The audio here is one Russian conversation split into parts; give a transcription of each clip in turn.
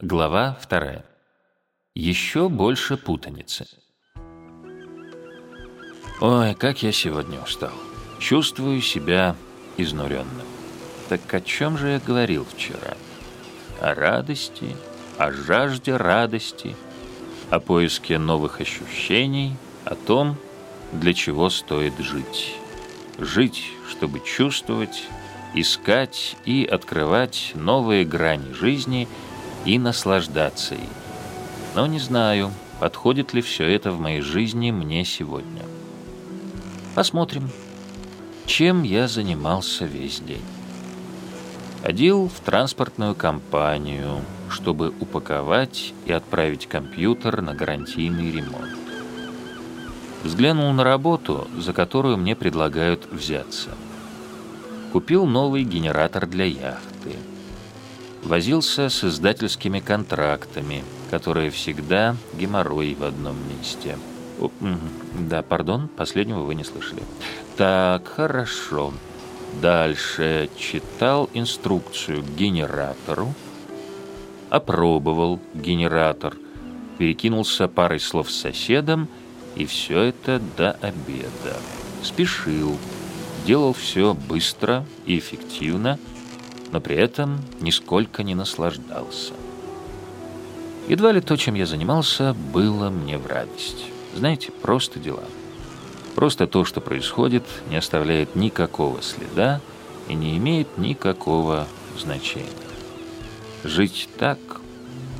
Глава вторая. Еще больше путаницы. Ой, как я сегодня устал. Чувствую себя изнуренным. Так о чем же я говорил вчера? О радости, о жажде радости, о поиске новых ощущений, о том, для чего стоит жить. Жить, чтобы чувствовать, искать и открывать новые грани жизни – и наслаждаться ей. Но не знаю, подходит ли все это в моей жизни мне сегодня. Посмотрим, чем я занимался весь день. Ходил в транспортную компанию, чтобы упаковать и отправить компьютер на гарантийный ремонт. Взглянул на работу, за которую мне предлагают взяться. Купил новый генератор для яхты возился с издательскими контрактами, которые всегда геморрой в одном месте. Да, пардон, последнего вы не слышали. Так, хорошо. Дальше читал инструкцию к генератору, опробовал генератор, перекинулся парой слов с соседом, и все это до обеда. Спешил, делал все быстро и эффективно, но при этом нисколько не наслаждался. Едва ли то, чем я занимался, было мне в радость. Знаете, просто дела. Просто то, что происходит, не оставляет никакого следа и не имеет никакого значения. Жить так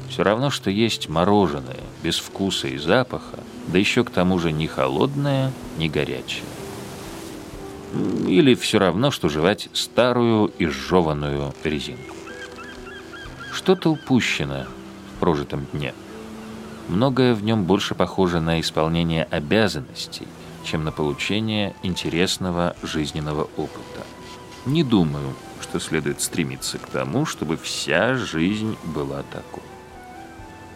все равно, что есть мороженое, без вкуса и запаха, да еще к тому же ни холодное, ни горячее. Или все равно, что жевать старую изжеванную резинку. Что-то упущено в прожитом дне. Многое в нем больше похоже на исполнение обязанностей, чем на получение интересного жизненного опыта. Не думаю, что следует стремиться к тому, чтобы вся жизнь была такой.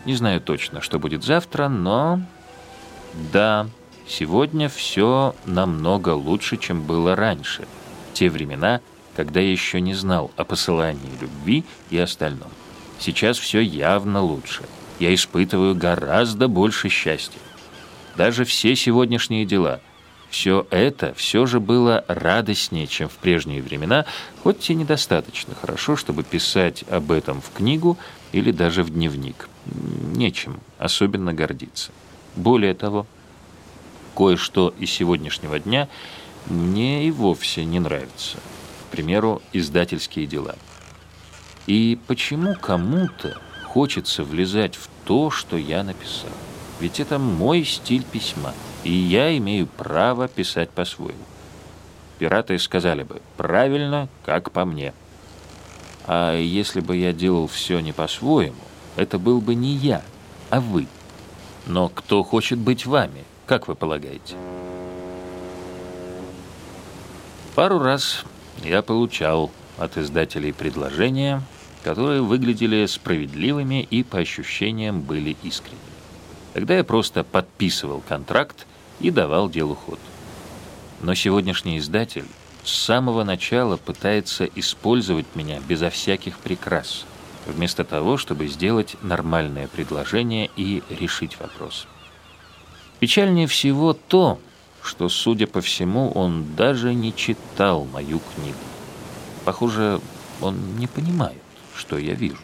Не знаю точно, что будет завтра, но... Да, Сегодня все намного лучше, чем было раньше. Те времена, когда я еще не знал о посылании любви и остальном. Сейчас все явно лучше. Я испытываю гораздо больше счастья. Даже все сегодняшние дела. Все это все же было радостнее, чем в прежние времена, хоть и недостаточно хорошо, чтобы писать об этом в книгу или даже в дневник. Нечем особенно гордиться. Более того, кое-что из сегодняшнего дня мне и вовсе не нравится. К примеру, издательские дела. И почему кому-то хочется влезать в то, что я написал? Ведь это мой стиль письма, и я имею право писать по-своему. Пираты сказали бы «правильно, как по мне». А если бы я делал все не по-своему, это был бы не я, а вы. Но кто хочет быть вами? Как вы полагаете? Пару раз я получал от издателей предложения, которые выглядели справедливыми и по ощущениям были искренними. Тогда я просто подписывал контракт и давал делу ход. Но сегодняшний издатель с самого начала пытается использовать меня безо всяких прикрас, вместо того, чтобы сделать нормальное предложение и решить вопрос. Печальнее всего то, что, судя по всему, он даже не читал мою книгу. Похоже, он не понимает, что я вижу,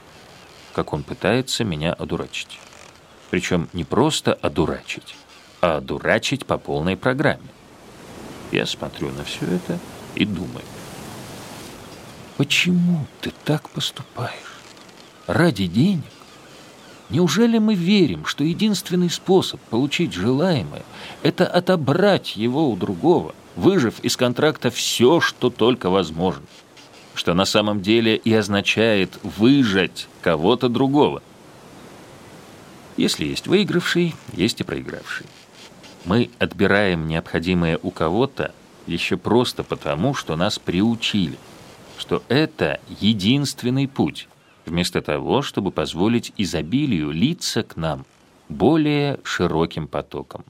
как он пытается меня одурачить. Причем не просто одурачить, а одурачить по полной программе. Я смотрю на все это и думаю, почему ты так поступаешь? Ради денег? Неужели мы верим, что единственный способ получить желаемое – это отобрать его у другого, выжив из контракта все, что только возможно? Что на самом деле и означает выжать кого-то другого. Если есть выигравший, есть и проигравший. Мы отбираем необходимое у кого-то еще просто потому, что нас приучили, что это единственный путь, вместо того, чтобы позволить изобилию литься к нам более широким потоком.